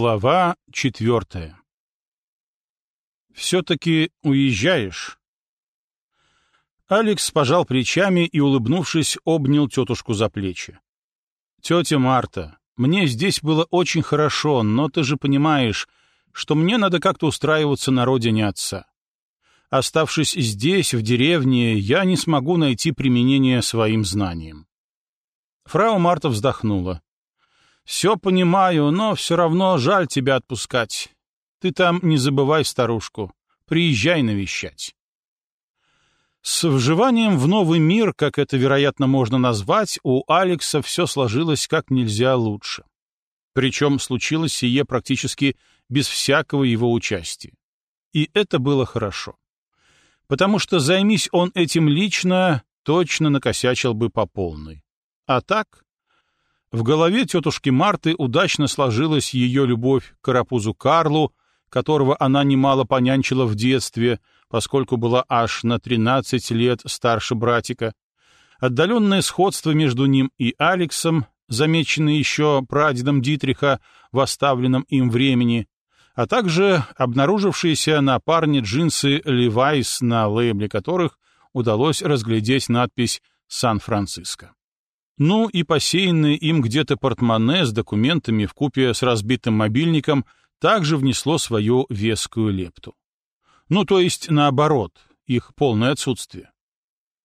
Глава четвертая «Все-таки уезжаешь?» Алекс пожал плечами и, улыбнувшись, обнял тетушку за плечи. «Тетя Марта, мне здесь было очень хорошо, но ты же понимаешь, что мне надо как-то устраиваться на родине отца. Оставшись здесь, в деревне, я не смогу найти применение своим знаниям». Фрау Марта вздохнула. Все понимаю, но все равно жаль тебя отпускать. Ты там не забывай старушку. Приезжай навещать. С вживанием в новый мир, как это, вероятно, можно назвать, у Алекса все сложилось как нельзя лучше. Причем случилось сие практически без всякого его участия. И это было хорошо. Потому что займись он этим лично, точно накосячил бы по полной. А так, в голове тетушки Марты удачно сложилась ее любовь к карапузу Карлу, которого она немало понянчила в детстве, поскольку была аж на 13 лет старше братика, отдаленное сходство между ним и Алексом, замеченное еще прадедом Дитриха в оставленном им времени, а также обнаружившиеся на парне джинсы Левайс, на лейбле которых удалось разглядеть надпись «Сан-Франциско». Ну и посеянное им где-то портмоне с документами в купе с разбитым мобильником также внесло свою вескую лепту. Ну, то есть, наоборот, их полное отсутствие.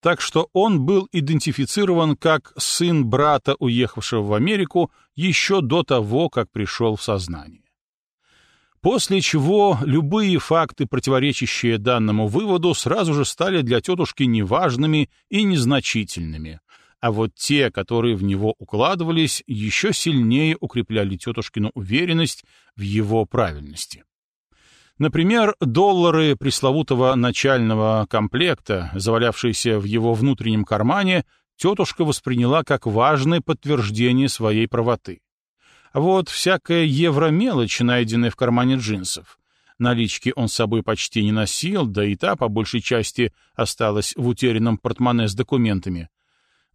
Так что он был идентифицирован как сын брата, уехавшего в Америку, еще до того, как пришел в сознание. После чего любые факты, противоречащие данному выводу, сразу же стали для тетушки неважными и незначительными, а вот те, которые в него укладывались, еще сильнее укрепляли тетушкину уверенность в его правильности. Например, доллары пресловутого начального комплекта, завалявшиеся в его внутреннем кармане, тетушка восприняла как важное подтверждение своей правоты. А вот всякая евромелочь, найденная в кармане джинсов, налички он с собой почти не носил, да и та, по большей части, осталась в утерянном портмоне с документами,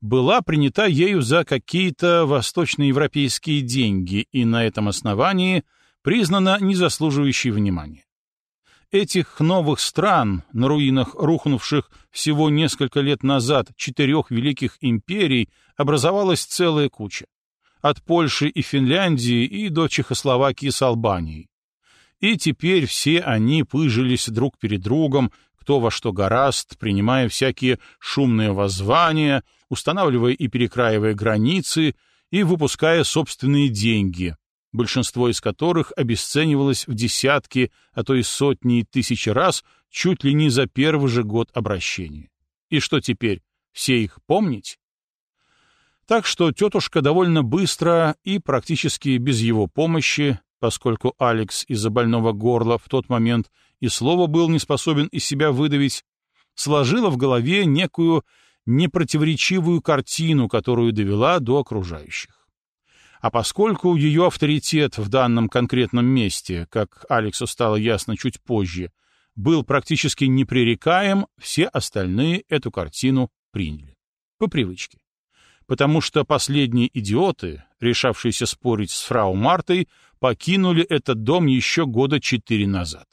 была принята ею за какие-то восточноевропейские деньги и на этом основании признана незаслуживающей внимания. Этих новых стран, на руинах рухнувших всего несколько лет назад четырех великих империй, образовалась целая куча. От Польши и Финляндии и до Чехословакии с Албанией. И теперь все они пыжились друг перед другом, кто во что гораст, принимая всякие шумные воззвания, устанавливая и перекраивая границы и выпуская собственные деньги, большинство из которых обесценивалось в десятки, а то и сотни и тысячи раз чуть ли не за первый же год обращения. И что теперь, все их помнить? Так что тетушка довольно быстро и практически без его помощи, поскольку Алекс из-за больного горла в тот момент и слова был не способен из себя выдавить, сложила в голове некую непротиворечивую картину, которую довела до окружающих. А поскольку ее авторитет в данном конкретном месте, как Алексу стало ясно чуть позже, был практически непререкаем, все остальные эту картину приняли. По привычке. Потому что последние идиоты, решавшиеся спорить с фрау Мартой, покинули этот дом еще года четыре назад.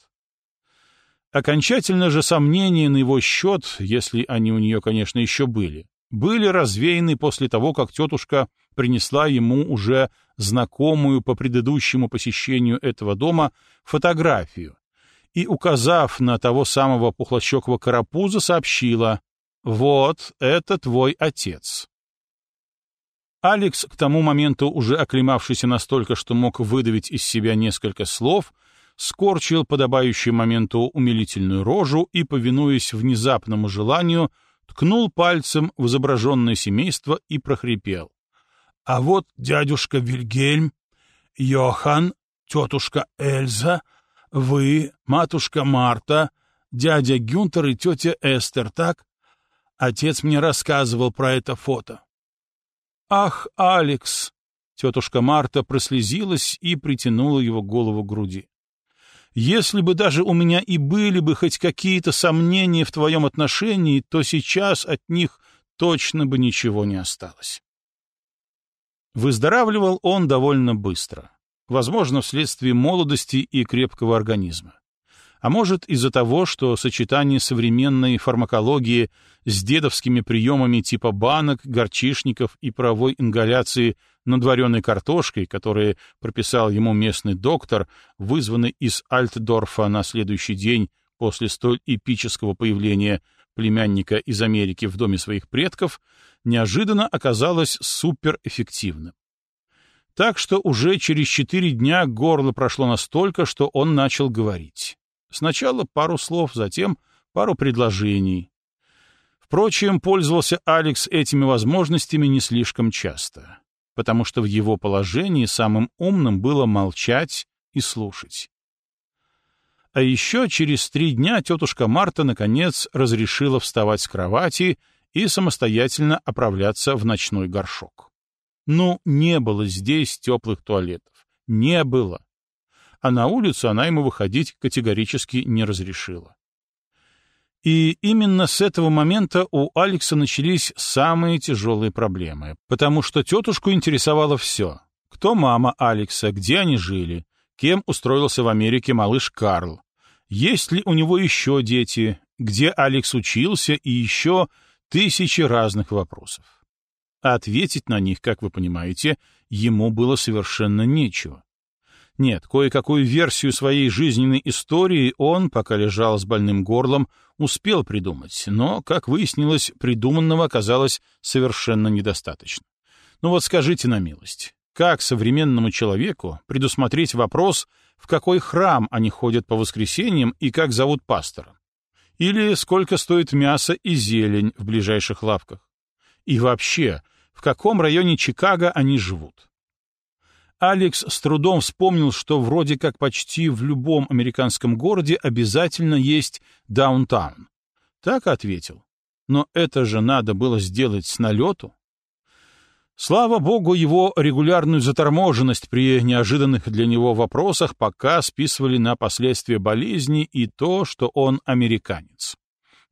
Окончательно же сомнения на его счет, если они у нее, конечно, еще были, были развеяны после того, как тетушка принесла ему уже знакомую по предыдущему посещению этого дома фотографию и, указав на того самого пухлощекого карапуза, сообщила «Вот, это твой отец». Алекс, к тому моменту уже оклемавшийся настолько, что мог выдавить из себя несколько слов, — скорчил подобающую моменту умилительную рожу и, повинуясь внезапному желанию, ткнул пальцем в изображенное семейство и прохрипел. «А вот дядюшка Вильгельм, Йохан, тетушка Эльза, вы, матушка Марта, дядя Гюнтер и тетя Эстер, так? Отец мне рассказывал про это фото». «Ах, Алекс!» Тетушка Марта прослезилась и притянула его голову к груди. Если бы даже у меня и были бы хоть какие-то сомнения в твоем отношении, то сейчас от них точно бы ничего не осталось. Выздоравливал он довольно быстро. возможно, вследствие молодости и крепкого организма. А может, из-за того, что сочетание современной фармакологии с дедовскими приемами типа банок, горчишников и паровой ингаляции над вареной картошкой, которые прописал ему местный доктор, вызванный из Альтдорфа на следующий день после столь эпического появления племянника из Америки в доме своих предков, неожиданно оказалось суперэффективным. Так что уже через четыре дня горло прошло настолько, что он начал говорить. Сначала пару слов, затем пару предложений. Впрочем, пользовался Алекс этими возможностями не слишком часто, потому что в его положении самым умным было молчать и слушать. А еще через три дня тетушка Марта, наконец, разрешила вставать с кровати и самостоятельно оправляться в ночной горшок. Ну, не было здесь теплых туалетов. Не было а на улицу она ему выходить категорически не разрешила. И именно с этого момента у Алекса начались самые тяжелые проблемы, потому что тетушку интересовало все. Кто мама Алекса, где они жили, кем устроился в Америке малыш Карл, есть ли у него еще дети, где Алекс учился и еще тысячи разных вопросов. А ответить на них, как вы понимаете, ему было совершенно нечего. Нет, кое-какую версию своей жизненной истории он, пока лежал с больным горлом, успел придумать, но, как выяснилось, придуманного оказалось совершенно недостаточно. Ну вот скажите на милость, как современному человеку предусмотреть вопрос, в какой храм они ходят по воскресеньям и как зовут пастора? Или сколько стоит мясо и зелень в ближайших лавках? И вообще, в каком районе Чикаго они живут? Алекс с трудом вспомнил, что вроде как почти в любом американском городе обязательно есть даунтаун. Так ответил. Но это же надо было сделать с налету. Слава богу, его регулярную заторможенность при неожиданных для него вопросах пока списывали на последствия болезни и то, что он американец.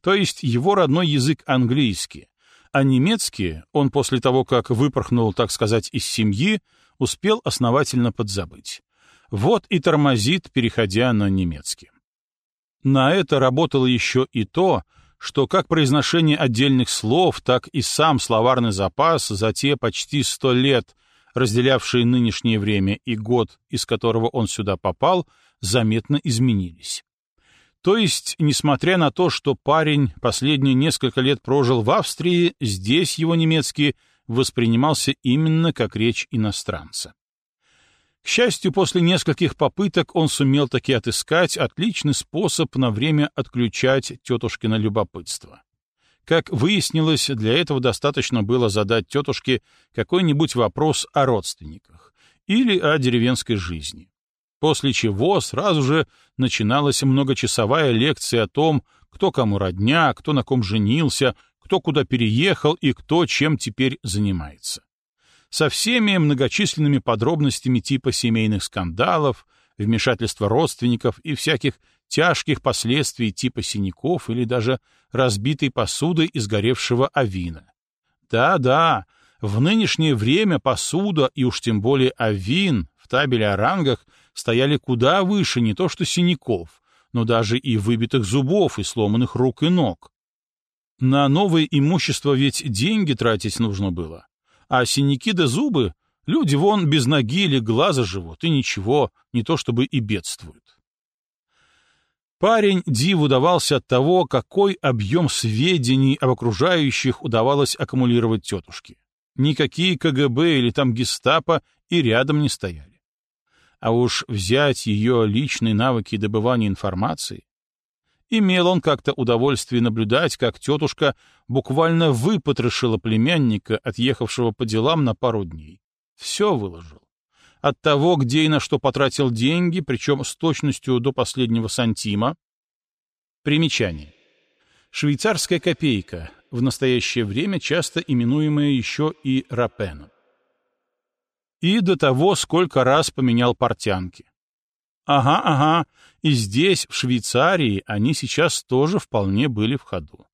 То есть его родной язык английский, а немецкий он после того, как выпорхнул, так сказать, из семьи, успел основательно подзабыть. Вот и тормозит, переходя на немецкий. На это работало еще и то, что как произношение отдельных слов, так и сам словарный запас за те почти сто лет, разделявшие нынешнее время и год, из которого он сюда попал, заметно изменились. То есть, несмотря на то, что парень последние несколько лет прожил в Австрии, здесь его немецкий воспринимался именно как речь иностранца. К счастью, после нескольких попыток он сумел таки отыскать отличный способ на время отключать тетушкино любопытство. Как выяснилось, для этого достаточно было задать тетушке какой-нибудь вопрос о родственниках или о деревенской жизни. После чего сразу же начиналась многочасовая лекция о том, кто кому родня, кто на ком женился, кто куда переехал и кто чем теперь занимается. Со всеми многочисленными подробностями типа семейных скандалов, вмешательства родственников и всяких тяжких последствий типа синяков или даже разбитой посуды из горевшего авина. Да-да, в нынешнее время посуда и уж тем более авин в табеле о рангах стояли куда выше не то что синяков, но даже и выбитых зубов и сломанных рук и ног. На новое имущество ведь деньги тратить нужно было. А синяки да зубы люди вон без ноги или глаза живут, и ничего, не то чтобы и бедствуют. Парень диву давался от того, какой объем сведений об окружающих удавалось аккумулировать тетушке. Никакие КГБ или там гестапо и рядом не стояли. А уж взять ее личные навыки добывания информации, Имел он как-то удовольствие наблюдать, как тетушка буквально выпотрошила племянника, отъехавшего по делам на пару дней. Все выложил. От того, где и на что потратил деньги, причем с точностью до последнего сантима. Примечание. Швейцарская копейка, в настоящее время часто именуемая еще и рапеном. И до того, сколько раз поменял портянки. Ага, ага, и здесь, в Швейцарии, они сейчас тоже вполне были в ходу.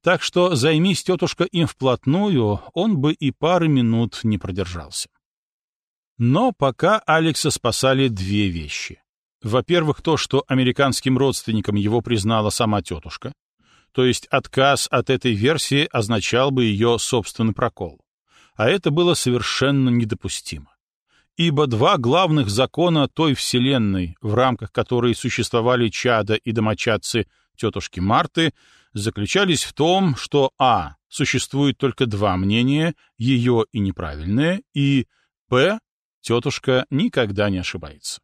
Так что займись тетушка им вплотную, он бы и пары минут не продержался. Но пока Алекса спасали две вещи. Во-первых, то, что американским родственникам его признала сама тетушка, то есть отказ от этой версии означал бы ее собственный прокол. А это было совершенно недопустимо. Ибо два главных закона той вселенной, в рамках которой существовали чада и домочадцы тетушки Марты, заключались в том, что а. существует только два мнения, ее и неправильное, и б. тетушка никогда не ошибается.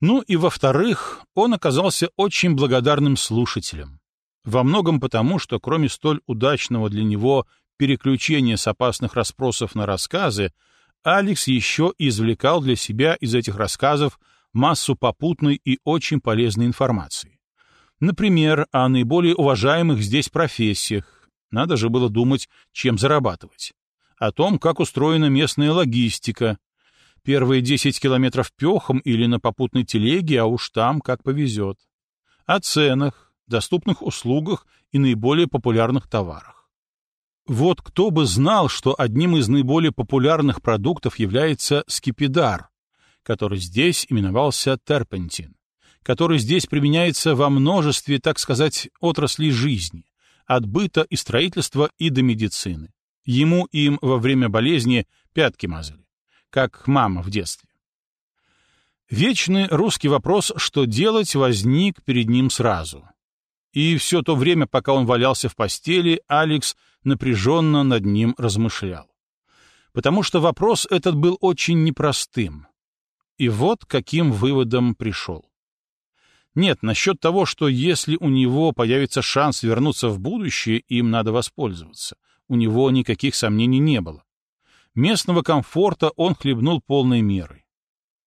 Ну и во-вторых, он оказался очень благодарным слушателем. Во многом потому, что кроме столь удачного для него переключения с опасных расспросов на рассказы, Алекс еще извлекал для себя из этих рассказов массу попутной и очень полезной информации. Например, о наиболее уважаемых здесь профессиях. Надо же было думать, чем зарабатывать. О том, как устроена местная логистика. Первые 10 километров пехом или на попутной телеге, а уж там как повезет. О ценах, доступных услугах и наиболее популярных товарах. Вот кто бы знал, что одним из наиболее популярных продуктов является скипидар, который здесь именовался терпентин который здесь применяется во множестве, так сказать, отраслей жизни, от быта и строительства и до медицины. Ему им во время болезни пятки мазали, как мама в детстве. Вечный русский вопрос, что делать, возник перед ним сразу. И все то время, пока он валялся в постели, Алекс напряженно над ним размышлял. Потому что вопрос этот был очень непростым. И вот каким выводом пришел. Нет, насчет того, что если у него появится шанс вернуться в будущее, им надо воспользоваться. У него никаких сомнений не было. Местного комфорта он хлебнул полной мерой.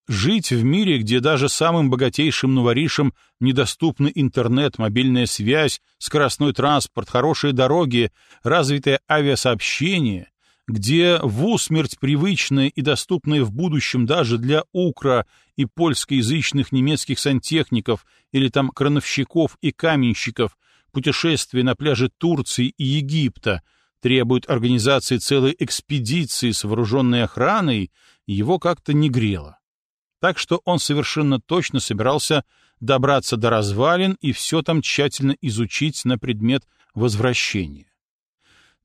Жить в мире, где даже самым богатейшим новоришам недоступны интернет, мобильная связь, скоростной транспорт, хорошие дороги, развитое авиасообщение, где в усмерть привычное и доступное в будущем даже для укра и польскоязычных немецких сантехников или там крановщиков и каменщиков путешествия на пляже Турции и Египта требуют организации целой экспедиции с вооруженной охраной, его как-то не грело. Так что он совершенно точно собирался добраться до развалин и все там тщательно изучить на предмет возвращения.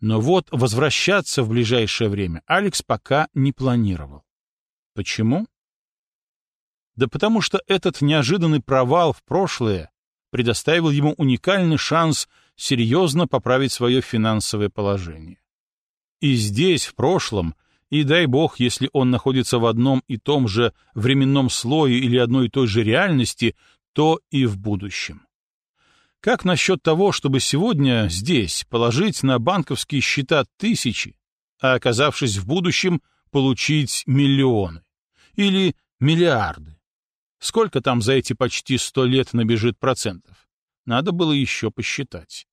Но вот возвращаться в ближайшее время Алекс пока не планировал. Почему? Да потому что этот неожиданный провал в прошлое предоставил ему уникальный шанс серьезно поправить свое финансовое положение. И здесь, в прошлом, и дай бог, если он находится в одном и том же временном слое или одной и той же реальности, то и в будущем. Как насчет того, чтобы сегодня здесь положить на банковские счета тысячи, а оказавшись в будущем, получить миллионы? Или миллиарды? Сколько там за эти почти сто лет набежит процентов? Надо было еще посчитать.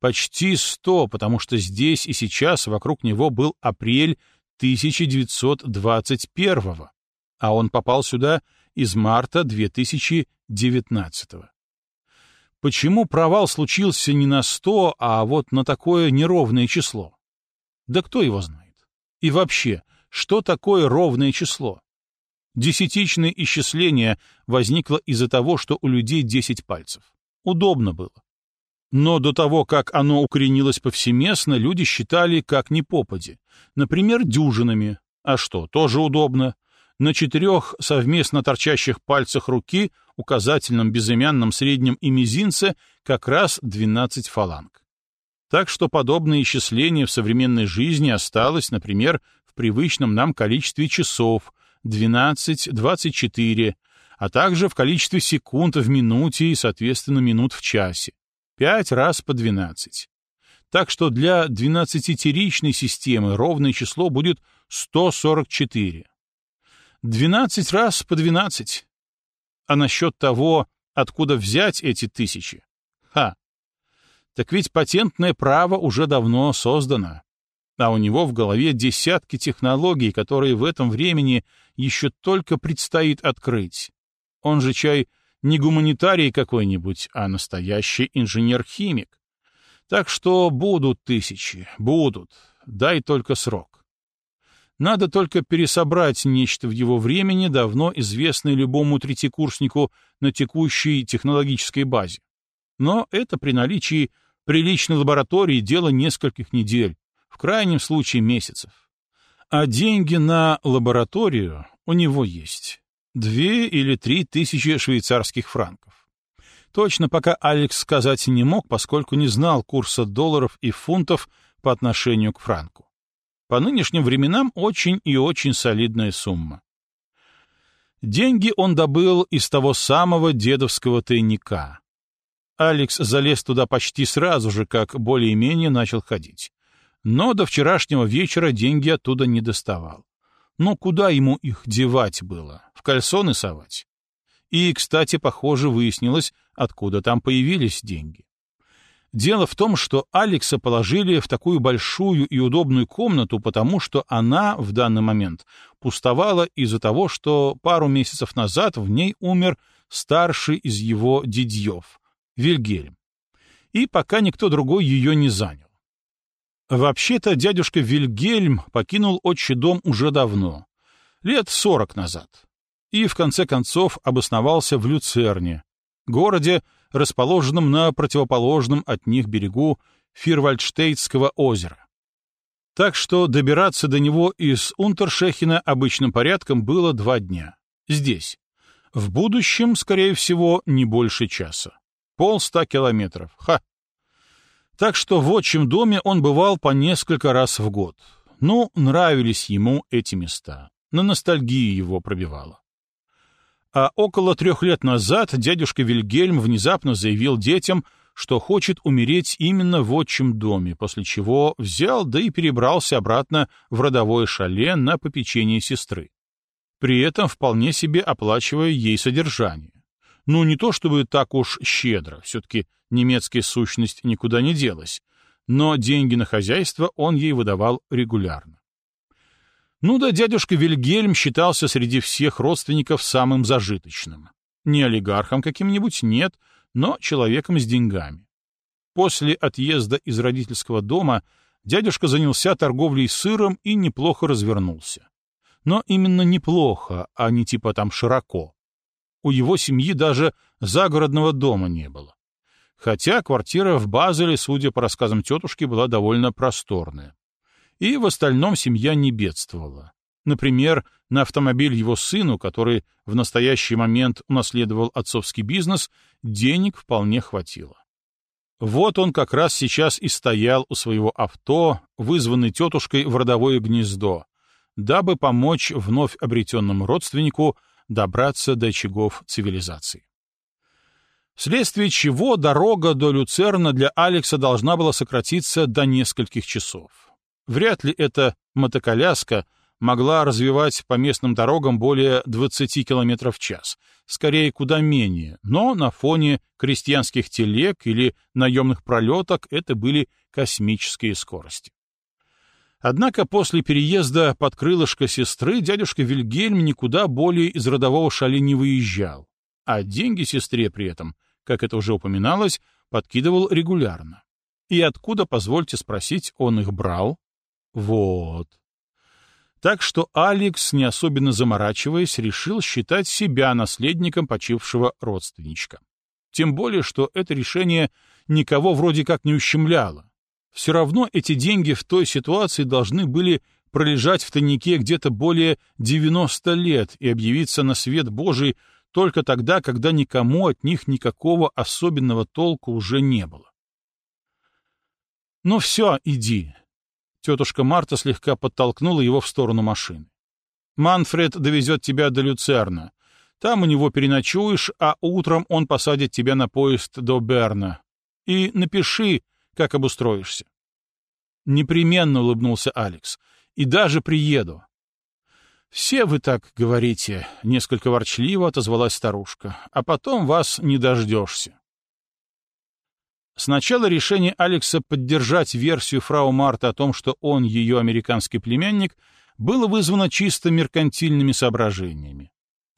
Почти сто, потому что здесь и сейчас вокруг него был апрель 1921 а он попал сюда из марта 2019 -го. Почему провал случился не на сто, а вот на такое неровное число? Да кто его знает? И вообще, что такое ровное число? Десятичное исчисление возникло из-за того, что у людей десять пальцев. Удобно было. Но до того, как оно укоренилось повсеместно, люди считали как ни попади. Например, дюжинами. А что, тоже удобно. На четырех совместно торчащих пальцах руки, указательном, безымянном, среднем и мизинце, как раз 12 фаланг. Так что подобное исчисление в современной жизни осталось, например, в привычном нам количестве часов 12-24, а также в количестве секунд в минуте и, соответственно, минут в часе. Пять раз по 12. Так что для 12-теричной системы ровное число будет 144. Двенадцать раз по двенадцать. А насчет того, откуда взять эти тысячи? Ха! Так ведь патентное право уже давно создано. А у него в голове десятки технологий, которые в этом времени еще только предстоит открыть. Он же, чай, не гуманитарий какой-нибудь, а настоящий инженер-химик. Так что будут тысячи, будут, дай только срок. Надо только пересобрать нечто в его времени, давно известное любому третьекурснику на текущей технологической базе. Но это при наличии приличной лаборатории дело нескольких недель, в крайнем случае месяцев. А деньги на лабораторию у него есть. Две или три тысячи швейцарских франков. Точно пока Алекс сказать не мог, поскольку не знал курса долларов и фунтов по отношению к франку. По нынешним временам очень и очень солидная сумма. Деньги он добыл из того самого дедовского тайника. Алекс залез туда почти сразу же, как более-менее начал ходить. Но до вчерашнего вечера деньги оттуда не доставал. Но куда ему их девать было? В кальсоны совать? И, кстати, похоже, выяснилось, откуда там появились деньги. Дело в том, что Алекса положили в такую большую и удобную комнату, потому что она в данный момент пустовала из-за того, что пару месяцев назад в ней умер старший из его дядьев, Вильгельм. И пока никто другой ее не занял. Вообще-то дядюшка Вильгельм покинул отчий дом уже давно, лет сорок назад, и в конце концов обосновался в Люцерне, городе, расположенном на противоположном от них берегу Фирвальдштейтского озера. Так что добираться до него из Унтершехена обычным порядком было два дня. Здесь. В будущем, скорее всего, не больше часа. Полста километров. Ха! Так что в отчим доме он бывал по несколько раз в год. Ну, нравились ему эти места. На ностальгии его пробивало. А около трех лет назад дядюшка Вильгельм внезапно заявил детям, что хочет умереть именно в отчим доме, после чего взял да и перебрался обратно в родовое шале на попечение сестры. При этом вполне себе оплачивая ей содержание. Ну, не то чтобы так уж щедро, все-таки немецкая сущность никуда не делась, но деньги на хозяйство он ей выдавал регулярно. Ну да, дядюшка Вильгельм считался среди всех родственников самым зажиточным. Не олигархом каким-нибудь, нет, но человеком с деньгами. После отъезда из родительского дома дядюшка занялся торговлей сыром и неплохо развернулся. Но именно неплохо, а не типа там широко. У его семьи даже загородного дома не было. Хотя квартира в Базеле, судя по рассказам тетушки, была довольно просторная. И в остальном семья не бедствовала. Например, на автомобиль его сыну, который в настоящий момент унаследовал отцовский бизнес, денег вполне хватило. Вот он как раз сейчас и стоял у своего авто, вызванный тетушкой в родовое гнездо, дабы помочь вновь обретенному родственнику добраться до очагов цивилизации. Вследствие чего дорога до Люцерна для Алекса должна была сократиться до нескольких часов. Вряд ли эта мотоколяска могла развивать по местным дорогам более 20 км в час, скорее куда менее, но на фоне крестьянских телег или наемных пролеток это были космические скорости. Однако после переезда под крылышко сестры дядюшка Вильгельм никуда более из родового шали не выезжал, а деньги сестре при этом, как это уже упоминалось, подкидывал регулярно. И откуда, позвольте спросить, он их брал? Вот. Так что Алекс, не особенно заморачиваясь, решил считать себя наследником почившего родственничка. Тем более, что это решение никого вроде как не ущемляло. Все равно эти деньги в той ситуации должны были пролежать в тайнике где-то более 90 лет и объявиться на свет Божий только тогда, когда никому от них никакого особенного толку уже не было. «Ну все, иди», Тетушка Марта слегка подтолкнула его в сторону машины. «Манфред довезет тебя до Люцерна. Там у него переночуешь, а утром он посадит тебя на поезд до Берна. И напиши, как обустроишься». Непременно улыбнулся Алекс. «И даже приеду». «Все вы так говорите», — несколько ворчливо отозвалась старушка, «а потом вас не дождешься». Сначала решение Алекса поддержать версию фрау Марта о том, что он ее американский племянник, было вызвано чисто меркантильными соображениями.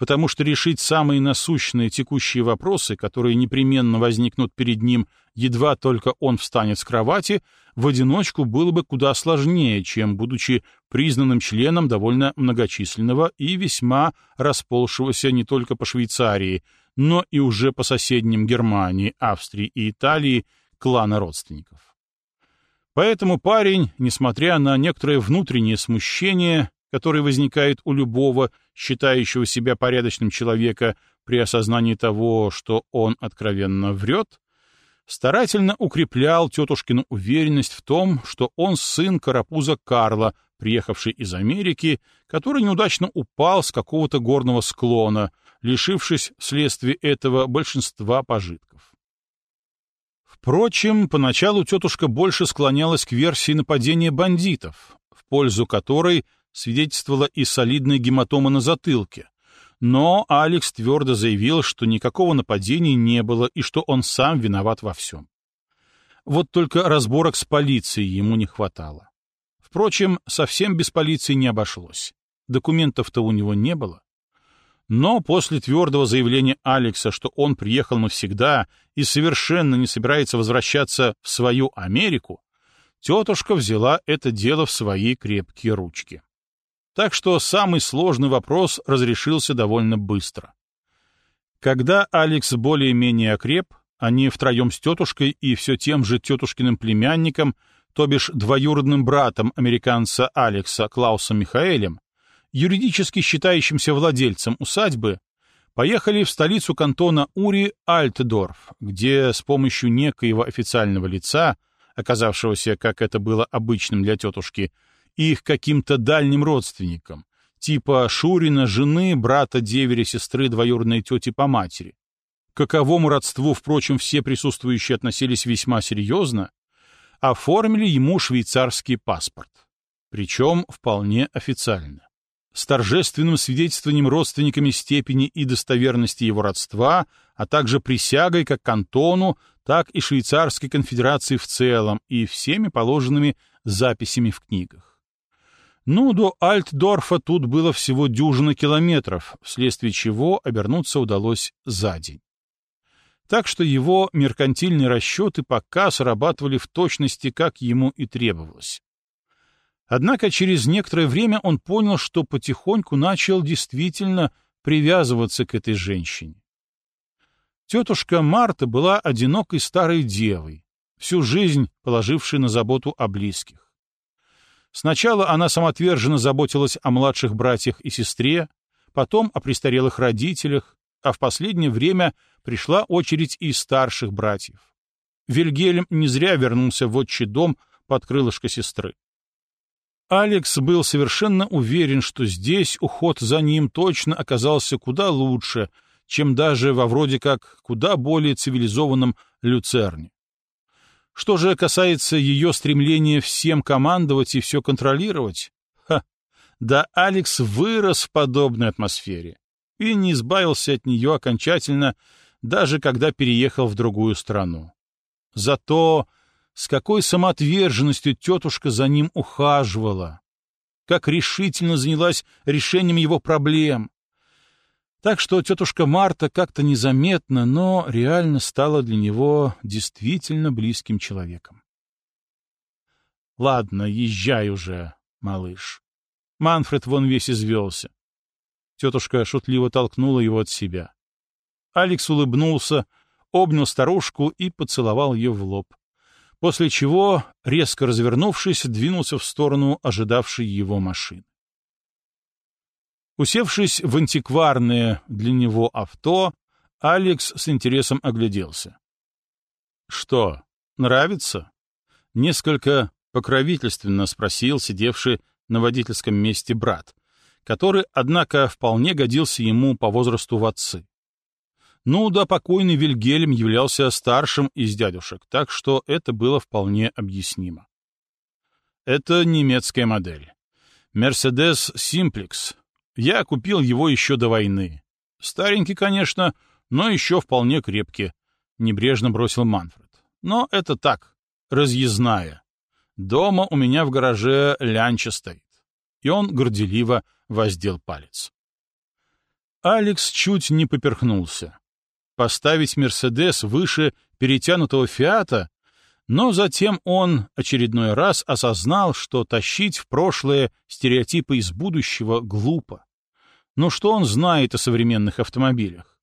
потому что решить самые насущные текущие вопросы, которые непременно возникнут перед ним, едва только он встанет с кровати, в одиночку было бы куда сложнее, чем будучи признанным членом довольно многочисленного и весьма расползшегося не только по Швейцарии, но и уже по соседним Германии, Австрии и Италии клана родственников. Поэтому парень, несмотря на некоторое внутреннее смущение, который возникает у любого, считающего себя порядочным человека при осознании того, что он откровенно врет, старательно укреплял тетушкину уверенность в том, что он сын карапуза Карла, приехавший из Америки, который неудачно упал с какого-то горного склона, лишившись вследствие этого большинства пожитков. Впрочем, поначалу тетушка больше склонялась к версии нападения бандитов, в пользу которой свидетельствовала и солидная гематома на затылке. Но Алекс твердо заявил, что никакого нападения не было и что он сам виноват во всем. Вот только разборок с полицией ему не хватало. Впрочем, совсем без полиции не обошлось. Документов-то у него не было. Но после твердого заявления Алекса, что он приехал навсегда и совершенно не собирается возвращаться в свою Америку, тетушка взяла это дело в свои крепкие ручки. Так что самый сложный вопрос разрешился довольно быстро. Когда Алекс более-менее окреп, они втроем с тетушкой и все тем же тетушкиным племянником, то бишь двоюродным братом американца Алекса Клаусом Михаэлем, юридически считающимся владельцем усадьбы, поехали в столицу кантона Ури Альтдорф, где с помощью некоего официального лица, оказавшегося, как это было обычным для тетушки, их каким-то дальним родственникам, типа Шурина, жены, брата, деверя, сестры, двоюродной тети по матери. К каковому родству, впрочем, все присутствующие относились весьма серьезно, оформили ему швейцарский паспорт. Причем вполне официально. С торжественным свидетельствованием родственниками степени и достоверности его родства, а также присягой как кантону, так и Швейцарской конфедерации в целом и всеми положенными записями в книгах. Ну, до Альтдорфа тут было всего дюжина километров, вследствие чего обернуться удалось за день. Так что его меркантильные расчеты пока срабатывали в точности, как ему и требовалось. Однако через некоторое время он понял, что потихоньку начал действительно привязываться к этой женщине. Тетушка Марта была одинокой старой девой, всю жизнь положившей на заботу о близких. Сначала она самоотверженно заботилась о младших братьях и сестре, потом о престарелых родителях, а в последнее время пришла очередь и старших братьев. Вильгельм не зря вернулся в отчий дом под крылышко сестры. Алекс был совершенно уверен, что здесь уход за ним точно оказался куда лучше, чем даже во вроде как куда более цивилизованном Люцерне. Что же касается ее стремления всем командовать и все контролировать, ха, да Алекс вырос в подобной атмосфере и не избавился от нее окончательно, даже когда переехал в другую страну. Зато с какой самоотверженностью тетушка за ним ухаживала, как решительно занялась решением его проблем, так что тетушка Марта как-то незаметно, но реально стала для него действительно близким человеком. «Ладно, езжай уже, малыш». Манфред вон весь извелся. Тетушка шутливо толкнула его от себя. Алекс улыбнулся, обнял старушку и поцеловал ее в лоб, после чего, резко развернувшись, двинулся в сторону ожидавшей его машины. Усевшись в антикварное для него авто, Алекс с интересом огляделся. «Что, нравится?» — несколько покровительственно спросил сидевший на водительском месте брат, который, однако, вполне годился ему по возрасту в отцы. Ну да, покойный Вильгельм являлся старшим из дядюшек, так что это было вполне объяснимо. Это немецкая модель. Mercedes Simplex, я купил его еще до войны. Старенький, конечно, но еще вполне крепкий, — небрежно бросил Манфред. Но это так, разъездная. Дома у меня в гараже лянча стоит. И он горделиво воздел палец. Алекс чуть не поперхнулся. Поставить «Мерседес» выше перетянутого «Фиата» Но затем он очередной раз осознал, что тащить в прошлое стереотипы из будущего глупо. Но что он знает о современных автомобилях?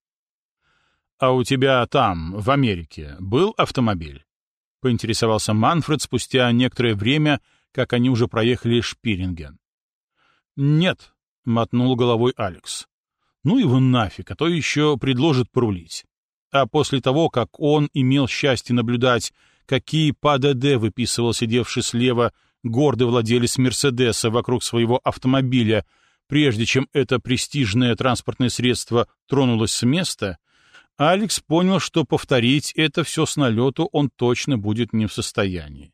«А у тебя там, в Америке, был автомобиль?» — поинтересовался Манфред спустя некоторое время, как они уже проехали Шпиринген. «Нет», — мотнул головой Алекс. «Ну его нафиг, а то еще предложит порулить». А после того, как он имел счастье наблюдать, какие ПАДД выписывал сидевший слева гордый владелец Мерседеса вокруг своего автомобиля, прежде чем это престижное транспортное средство тронулось с места, Алекс понял, что повторить это все с налету он точно будет не в состоянии.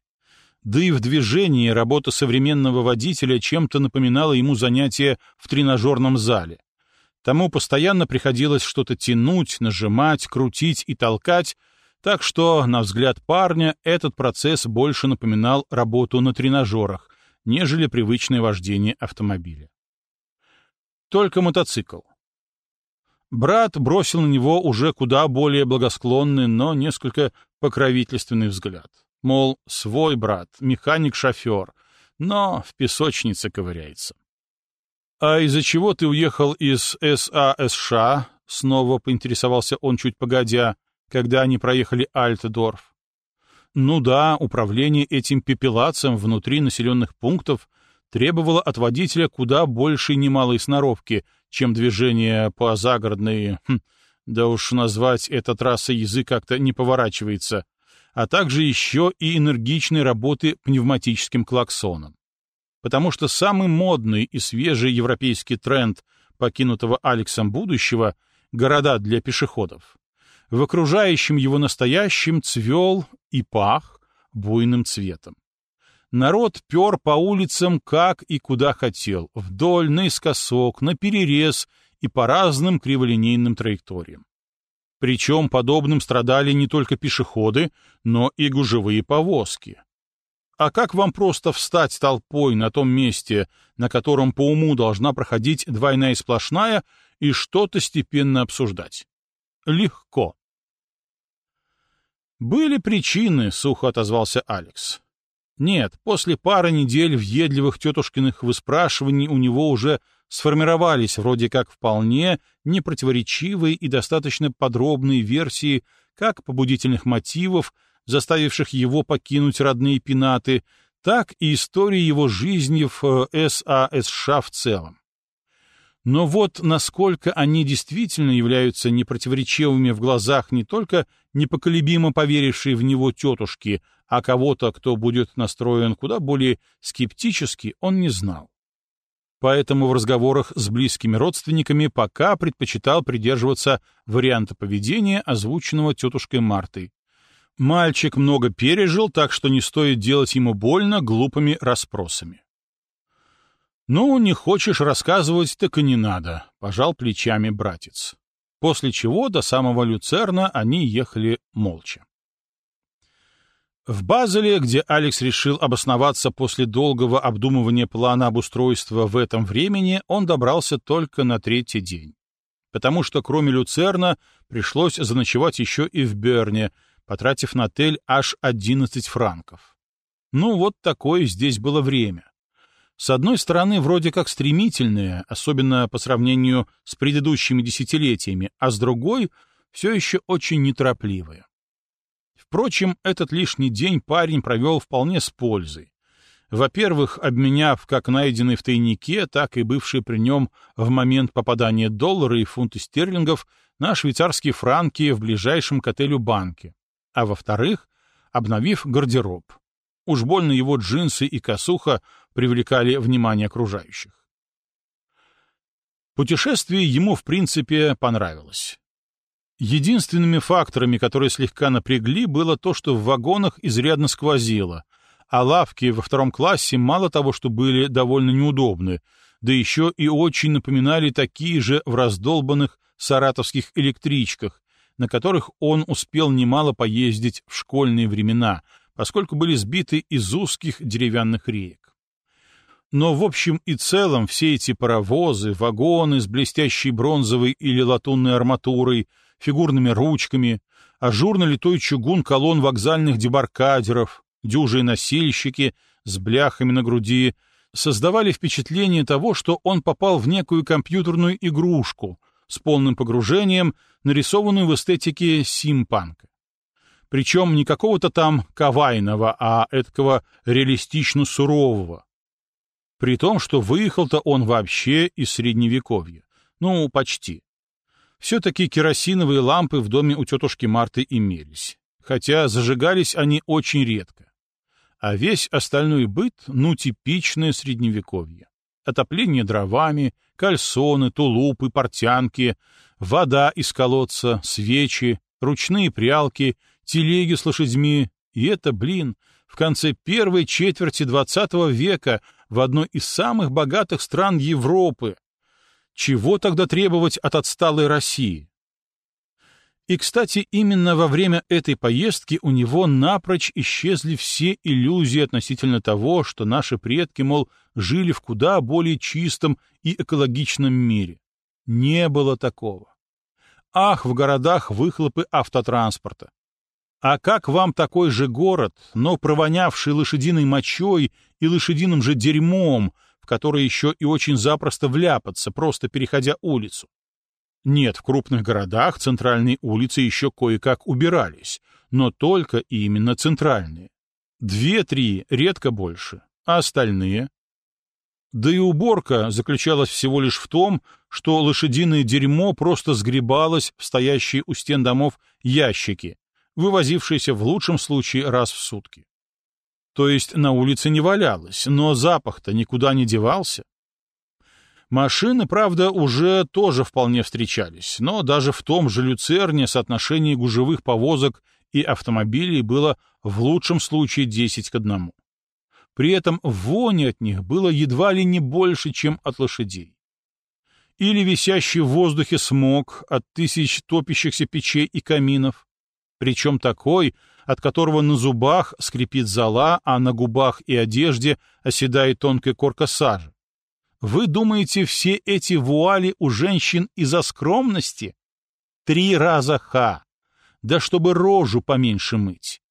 Да и в движении работа современного водителя чем-то напоминала ему занятие в тренажерном зале. Тому постоянно приходилось что-то тянуть, нажимать, крутить и толкать, так что, на взгляд парня, этот процесс больше напоминал работу на тренажерах, нежели привычное вождение автомобиля. Только мотоцикл. Брат бросил на него уже куда более благосклонный, но несколько покровительственный взгляд. Мол, свой брат, механик-шофер, но в песочнице ковыряется. «А из-за чего ты уехал из САСШ?» — снова поинтересовался он чуть погодя когда они проехали Альтдорф. Ну да, управление этим пепелацем внутри населенных пунктов требовало от водителя куда большей немалой сноровки, чем движение по загородной... Хм, да уж назвать это трассой язык как-то не поворачивается, а также еще и энергичной работы пневматическим клаксоном. Потому что самый модный и свежий европейский тренд покинутого Алексом будущего — города для пешеходов в окружающем его настоящем цвел и пах буйным цветом. Народ пер по улицам как и куда хотел, вдоль, наискосок, на перерез и по разным криволинейным траекториям. Причем подобным страдали не только пешеходы, но и гужевые повозки. А как вам просто встать толпой на том месте, на котором по уму должна проходить двойная сплошная, и что-то степенно обсуждать? Легко. «Были причины», — сухо отозвался Алекс. «Нет, после пары недель въедливых тетушкиных выспрашиваний у него уже сформировались вроде как вполне непротиворечивые и достаточно подробные версии как побудительных мотивов, заставивших его покинуть родные пенаты, так и истории его жизни в САСШ в целом. Но вот насколько они действительно являются непротиворечивыми в глазах не только непоколебимо поверившей в него тетушки, а кого-то, кто будет настроен куда более скептически, он не знал. Поэтому в разговорах с близкими родственниками пока предпочитал придерживаться варианта поведения, озвученного тетушкой Мартой. Мальчик много пережил, так что не стоит делать ему больно глупыми расспросами. «Ну, не хочешь рассказывать, так и не надо», — пожал плечами братец. После чего до самого Люцерна они ехали молча. В Базеле, где Алекс решил обосноваться после долгого обдумывания плана обустройства в этом времени, он добрался только на третий день. Потому что кроме Люцерна пришлось заночевать еще и в Берне, потратив на отель аж 11 франков. Ну, вот такое здесь было время. С одной стороны, вроде как стремительные, особенно по сравнению с предыдущими десятилетиями, а с другой — все еще очень неторопливые. Впрочем, этот лишний день парень провел вполне с пользой. Во-первых, обменяв как найденный в тайнике, так и бывший при нем в момент попадания доллара и фунты стерлингов на швейцарские франки в ближайшем к отелю банке. А во-вторых, обновив гардероб. Уж больно его джинсы и косуха привлекали внимание окружающих. Путешествие ему, в принципе, понравилось. Единственными факторами, которые слегка напрягли, было то, что в вагонах изрядно сквозило, а лавки во втором классе мало того, что были довольно неудобны, да еще и очень напоминали такие же в раздолбанных саратовских электричках, на которых он успел немало поездить в школьные времена — поскольку были сбиты из узких деревянных реек. Но в общем и целом все эти паровозы, вагоны с блестящей бронзовой или латунной арматурой, фигурными ручками, ажурно литой чугун колонн вокзальных дебаркадеров, дюжие носильщики с бляхами на груди создавали впечатление того, что он попал в некую компьютерную игрушку с полным погружением, нарисованную в эстетике симпанка. Причем не какого-то там кавайного, а эткого реалистично сурового. При том, что выехал-то он вообще из Средневековья. Ну, почти. Все-таки керосиновые лампы в доме у тетушки Марты имелись, хотя зажигались они очень редко. А весь остальной быт, ну, типичное Средневековье. Отопление дровами, кальсоны, тулупы, портянки, вода из колодца, свечи, ручные прялки, телеги с лошадьми. И это, блин, в конце первой четверти XX века в одной из самых богатых стран Европы. Чего тогда требовать от отсталой России? И, кстати, именно во время этой поездки у него напрочь исчезли все иллюзии относительно того, что наши предки, мол, жили в куда более чистом и экологичном мире. Не было такого. Ах, в городах выхлопы автотранспорта. А как вам такой же город, но провонявший лошадиной мочой и лошадиным же дерьмом, в который еще и очень запросто вляпаться, просто переходя улицу? Нет, в крупных городах центральные улицы еще кое-как убирались, но только и именно центральные. Две-три, редко больше, а остальные? Да и уборка заключалась всего лишь в том, что лошадиное дерьмо просто сгребалось в стоящие у стен домов ящики, вывозившиеся в лучшем случае раз в сутки. То есть на улице не валялось, но запах-то никуда не девался. Машины, правда, уже тоже вполне встречались, но даже в том же Люцерне соотношение гужевых повозок и автомобилей было в лучшем случае 10 к 1. При этом вони от них было едва ли не больше, чем от лошадей. Или висящий в воздухе смог от тысяч топящихся печей и каминов, причем такой, от которого на зубах скрипит зола, а на губах и одежде оседает тонкая корка сажи. Вы думаете, все эти вуали у женщин из-за скромности? Три раза ха! Да чтобы рожу поменьше мыть.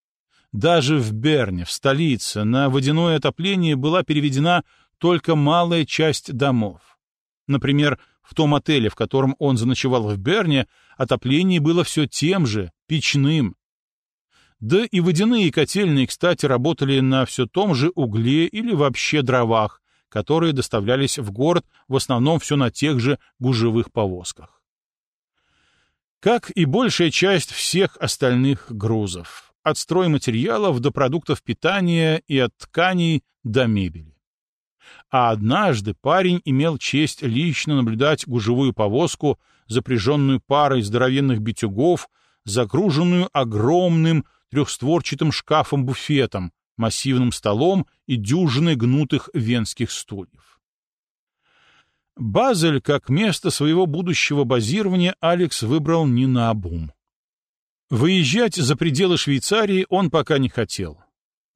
Даже в Берне, в столице, на водяное отопление была переведена только малая часть домов. Например, в том отеле, в котором он заночевал в Берне, отопление было все тем же, печным. Да и водяные котельные, кстати, работали на все том же угле или вообще дровах, которые доставлялись в город в основном все на тех же гужевых повозках. Как и большая часть всех остальных грузов, от стройматериалов до продуктов питания и от тканей до мебели. А однажды парень имел честь лично наблюдать гужевую повозку, запряженную парой здоровенных битюгов, загруженную огромным трехстворчатым шкафом-буфетом, массивным столом и дюжиной гнутых венских стульев. Базель как место своего будущего базирования Алекс выбрал не наобум. Выезжать за пределы Швейцарии он пока не хотел.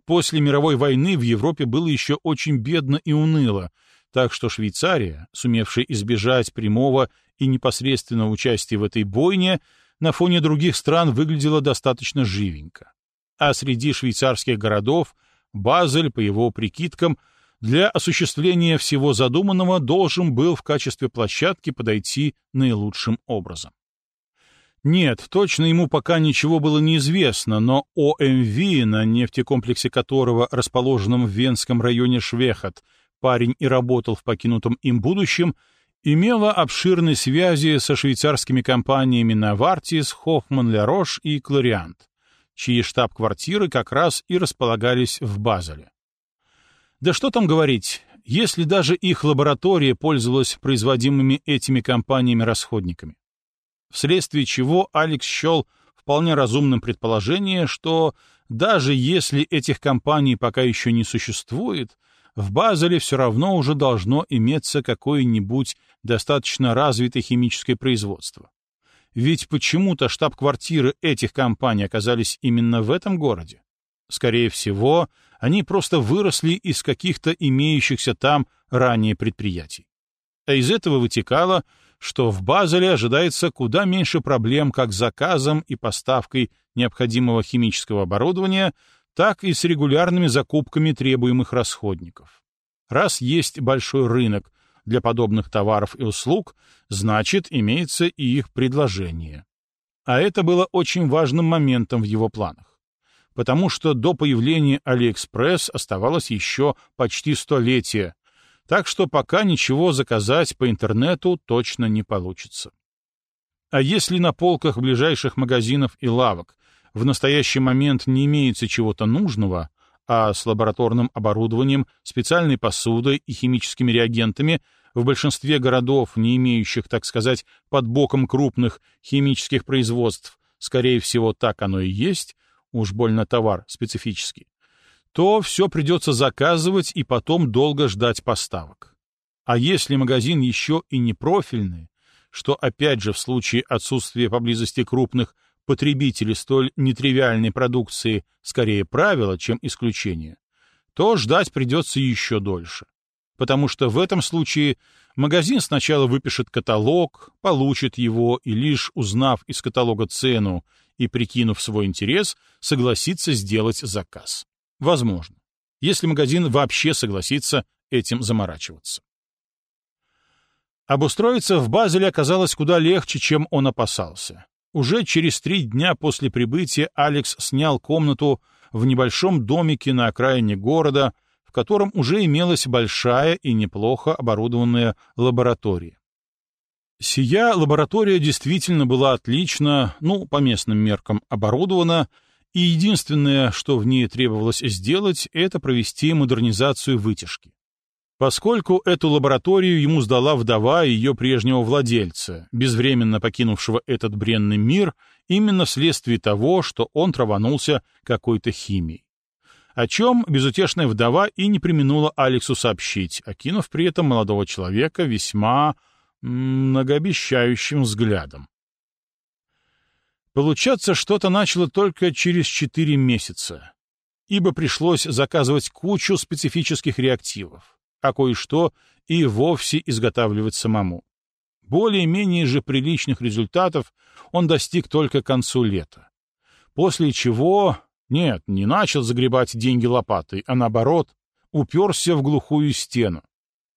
После мировой войны в Европе было еще очень бедно и уныло, так что Швейцария, сумевшая избежать прямого и непосредственного участия в этой бойне, на фоне других стран выглядела достаточно живенько а среди швейцарских городов Базель, по его прикидкам, для осуществления всего задуманного должен был в качестве площадки подойти наилучшим образом. Нет, точно ему пока ничего было неизвестно, но ОМВ, на нефтекомплексе которого, расположенном в Венском районе Швехот, парень и работал в покинутом им будущем, имела обширные связи со швейцарскими компаниями Навартис, Хоффман Ля Рош и Клариант чьи штаб-квартиры как раз и располагались в Базеле. Да что там говорить, если даже их лаборатория пользовалась производимыми этими компаниями расходниками. Вследствие чего Алекс счел вполне разумным предположение, что даже если этих компаний пока еще не существует, в Базеле все равно уже должно иметься какое-нибудь достаточно развитое химическое производство. Ведь почему-то штаб-квартиры этих компаний оказались именно в этом городе. Скорее всего, они просто выросли из каких-то имеющихся там ранее предприятий. А из этого вытекало, что в Базеле ожидается куда меньше проблем как с заказом и поставкой необходимого химического оборудования, так и с регулярными закупками требуемых расходников. Раз есть большой рынок для подобных товаров и услуг, значит, имеется и их предложение. А это было очень важным моментом в его планах. Потому что до появления AliExpress оставалось еще почти столетие, так что пока ничего заказать по интернету точно не получится. А если на полках ближайших магазинов и лавок в настоящий момент не имеется чего-то нужного, а с лабораторным оборудованием, специальной посудой и химическими реагентами в большинстве городов, не имеющих, так сказать, под боком крупных химических производств, скорее всего, так оно и есть, уж больно товар специфический, то все придется заказывать и потом долго ждать поставок. А если магазин еще и не профильный, что опять же в случае отсутствия поблизости крупных потребителей столь нетривиальной продукции скорее правило, чем исключение, то ждать придется еще дольше потому что в этом случае магазин сначала выпишет каталог, получит его и лишь узнав из каталога цену и прикинув свой интерес, согласится сделать заказ. Возможно, если магазин вообще согласится этим заморачиваться. Обустроиться в Базеле оказалось куда легче, чем он опасался. Уже через три дня после прибытия Алекс снял комнату в небольшом домике на окраине города, в котором уже имелась большая и неплохо оборудованная лаборатория. Сия лаборатория действительно была отлично, ну, по местным меркам, оборудована, и единственное, что в ней требовалось сделать, это провести модернизацию вытяжки. Поскольку эту лабораторию ему сдала вдова ее прежнего владельца, безвременно покинувшего этот бренный мир, именно вследствие того, что он траванулся какой-то химией о чем безутешная вдова и не применула Алексу сообщить, окинув при этом молодого человека весьма многообещающим взглядом. Получаться что-то начало только через четыре месяца, ибо пришлось заказывать кучу специфических реактивов, а кое-что и вовсе изготавливать самому. Более-менее же приличных результатов он достиг только к концу лета, после чего нет, не начал загребать деньги лопатой, а наоборот, уперся в глухую стену.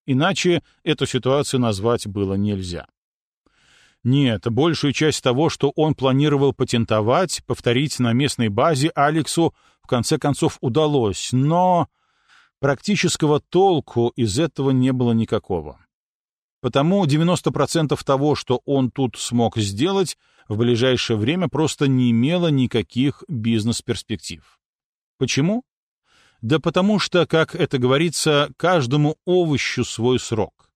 Иначе эту ситуацию назвать было нельзя. Нет, большую часть того, что он планировал патентовать, повторить на местной базе Алексу в конце концов удалось, но практического толку из этого не было никакого. Потому 90% того, что он тут смог сделать, в ближайшее время просто не имело никаких бизнес-перспектив. Почему? Да потому что, как это говорится, каждому овощу свой срок.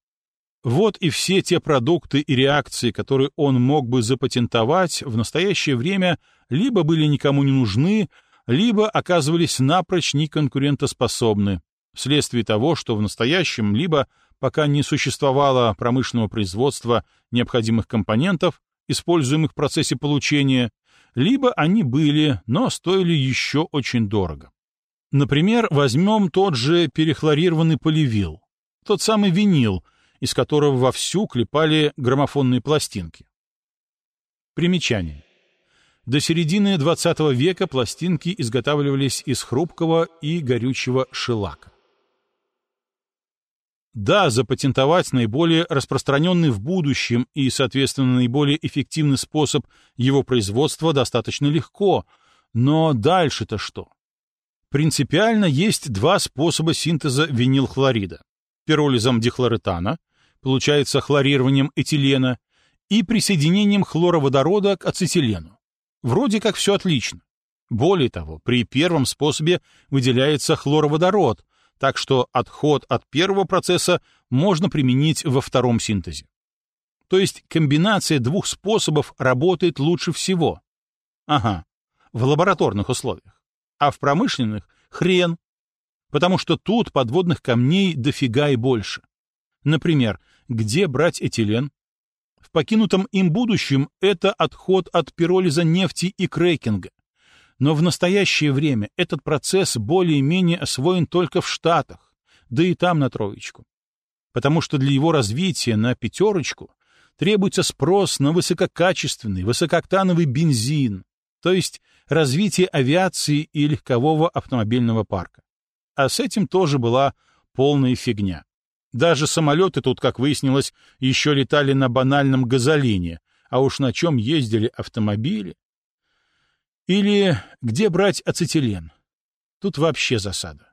Вот и все те продукты и реакции, которые он мог бы запатентовать, в настоящее время либо были никому не нужны, либо оказывались напрочь неконкурентоспособны, вследствие того, что в настоящем либо пока не существовало промышленного производства необходимых компонентов, используемых в процессе получения, либо они были, но стоили еще очень дорого. Например, возьмем тот же перехлорированный поливил, тот самый винил, из которого вовсю клепали граммофонные пластинки. Примечание. До середины XX века пластинки изготавливались из хрупкого и горючего шелака. Да, запатентовать наиболее распространенный в будущем и, соответственно, наиболее эффективный способ его производства достаточно легко, но дальше-то что? Принципиально есть два способа синтеза винилхлорида. Пиролизом дихлоретана, получается хлорированием этилена, и присоединением хлороводорода к ацетилену. Вроде как все отлично. Более того, при первом способе выделяется хлороводород, так что отход от первого процесса можно применить во втором синтезе. То есть комбинация двух способов работает лучше всего. Ага, в лабораторных условиях. А в промышленных — хрен. Потому что тут подводных камней дофига и больше. Например, где брать этилен? В покинутом им будущем это отход от пиролиза нефти и крекинга. Но в настоящее время этот процесс более-менее освоен только в Штатах, да и там на троечку. Потому что для его развития на пятерочку требуется спрос на высококачественный, высокооктановый бензин, то есть развитие авиации и легкового автомобильного парка. А с этим тоже была полная фигня. Даже самолеты тут, как выяснилось, еще летали на банальном газолине, а уж на чем ездили автомобили. Или где брать ацетилен? Тут вообще засада.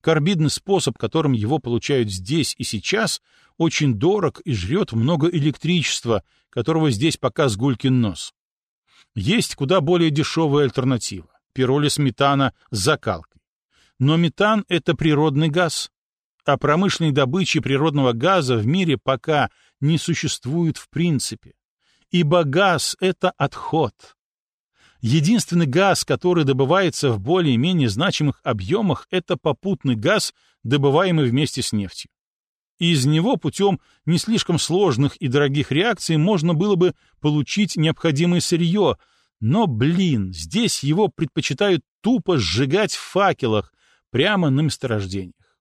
Карбидный способ, которым его получают здесь и сейчас, очень дорог и жрет много электричества, которого здесь пока сгулькин нос. Есть куда более дешевая альтернатива — пиролиз метана с закалкой. Но метан — это природный газ, а промышленной добычи природного газа в мире пока не существует в принципе. Ибо газ — это отход, Единственный газ, который добывается в более-менее значимых объемах, это попутный газ, добываемый вместе с нефтью. из него путем не слишком сложных и дорогих реакций можно было бы получить необходимое сырье, но, блин, здесь его предпочитают тупо сжигать в факелах прямо на месторождениях.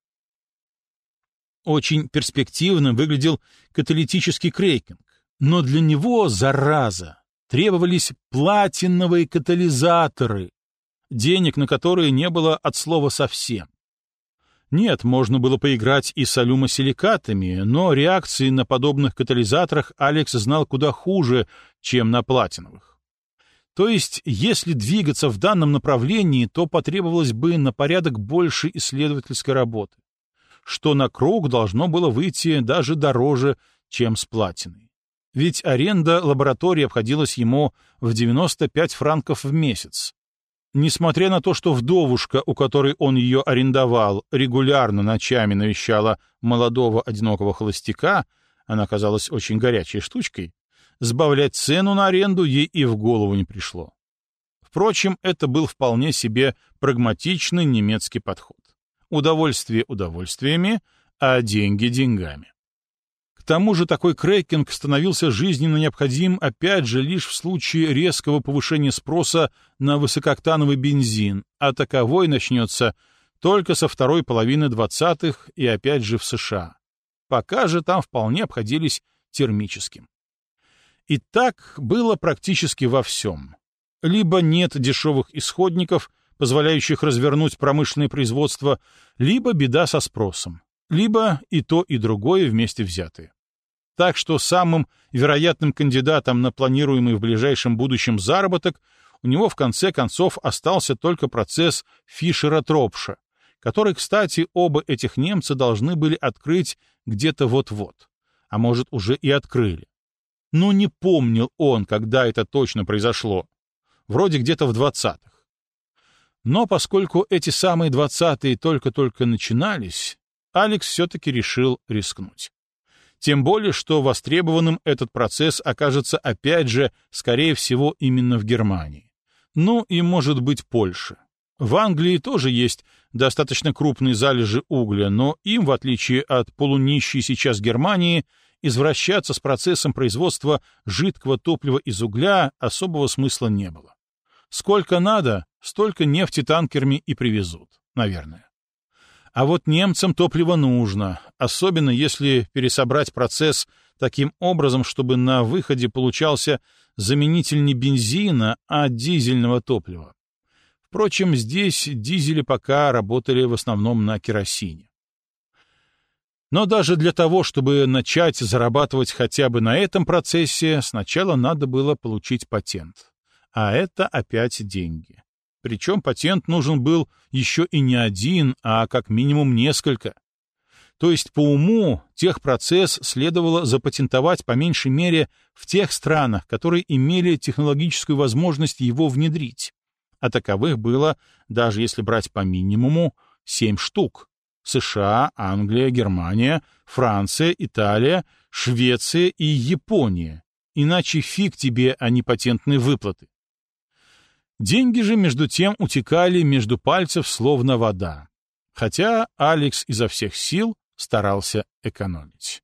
Очень перспективно выглядел каталитический крейкинг, но для него, зараза, требовались платиновые катализаторы, денег на которые не было от слова совсем. Нет, можно было поиграть и с алюмосиликатами, но реакции на подобных катализаторах Алекс знал куда хуже, чем на платиновых. То есть, если двигаться в данном направлении, то потребовалось бы на порядок больше исследовательской работы, что на круг должно было выйти даже дороже, чем с платиной ведь аренда лаборатории обходилась ему в 95 франков в месяц. Несмотря на то, что вдовушка, у которой он ее арендовал, регулярно ночами навещала молодого одинокого холостяка, она казалась очень горячей штучкой, сбавлять цену на аренду ей и в голову не пришло. Впрочем, это был вполне себе прагматичный немецкий подход. Удовольствие удовольствиями, а деньги деньгами. К тому же такой крекинг становился жизненно необходим опять же лишь в случае резкого повышения спроса на высокооктановый бензин, а таковой начнется только со второй половины 20-х и опять же в США. Пока же там вполне обходились термическим. И так было практически во всем. Либо нет дешевых исходников, позволяющих развернуть промышленное производство, либо беда со спросом либо и то, и другое вместе взятые. Так что самым вероятным кандидатом на планируемый в ближайшем будущем заработок у него в конце концов остался только процесс Фишера-Тропша, который, кстати, оба этих немца должны были открыть где-то вот-вот, а может, уже и открыли. Но не помнил он, когда это точно произошло. Вроде где-то в двадцатых. Но поскольку эти самые двадцатые только-только начинались, Алекс все-таки решил рискнуть. Тем более, что востребованным этот процесс окажется опять же, скорее всего, именно в Германии. Ну и, может быть, Польше. В Англии тоже есть достаточно крупные залежи угля, но им, в отличие от полунищей сейчас Германии, извращаться с процессом производства жидкого топлива из угля особого смысла не было. Сколько надо, столько нефти танкерами и привезут, наверное. А вот немцам топливо нужно, особенно если пересобрать процесс таким образом, чтобы на выходе получался заменитель не бензина, а дизельного топлива. Впрочем, здесь дизели пока работали в основном на керосине. Но даже для того, чтобы начать зарабатывать хотя бы на этом процессе, сначала надо было получить патент. А это опять деньги. Причем патент нужен был еще и не один, а как минимум несколько. То есть по уму техпроцесс следовало запатентовать по меньшей мере в тех странах, которые имели технологическую возможность его внедрить. А таковых было, даже если брать по минимуму, семь штук. США, Англия, Германия, Франция, Италия, Швеция и Япония. Иначе фиг тебе, а не патентные выплаты. Деньги же между тем утекали между пальцев словно вода, хотя Алекс изо всех сил старался экономить.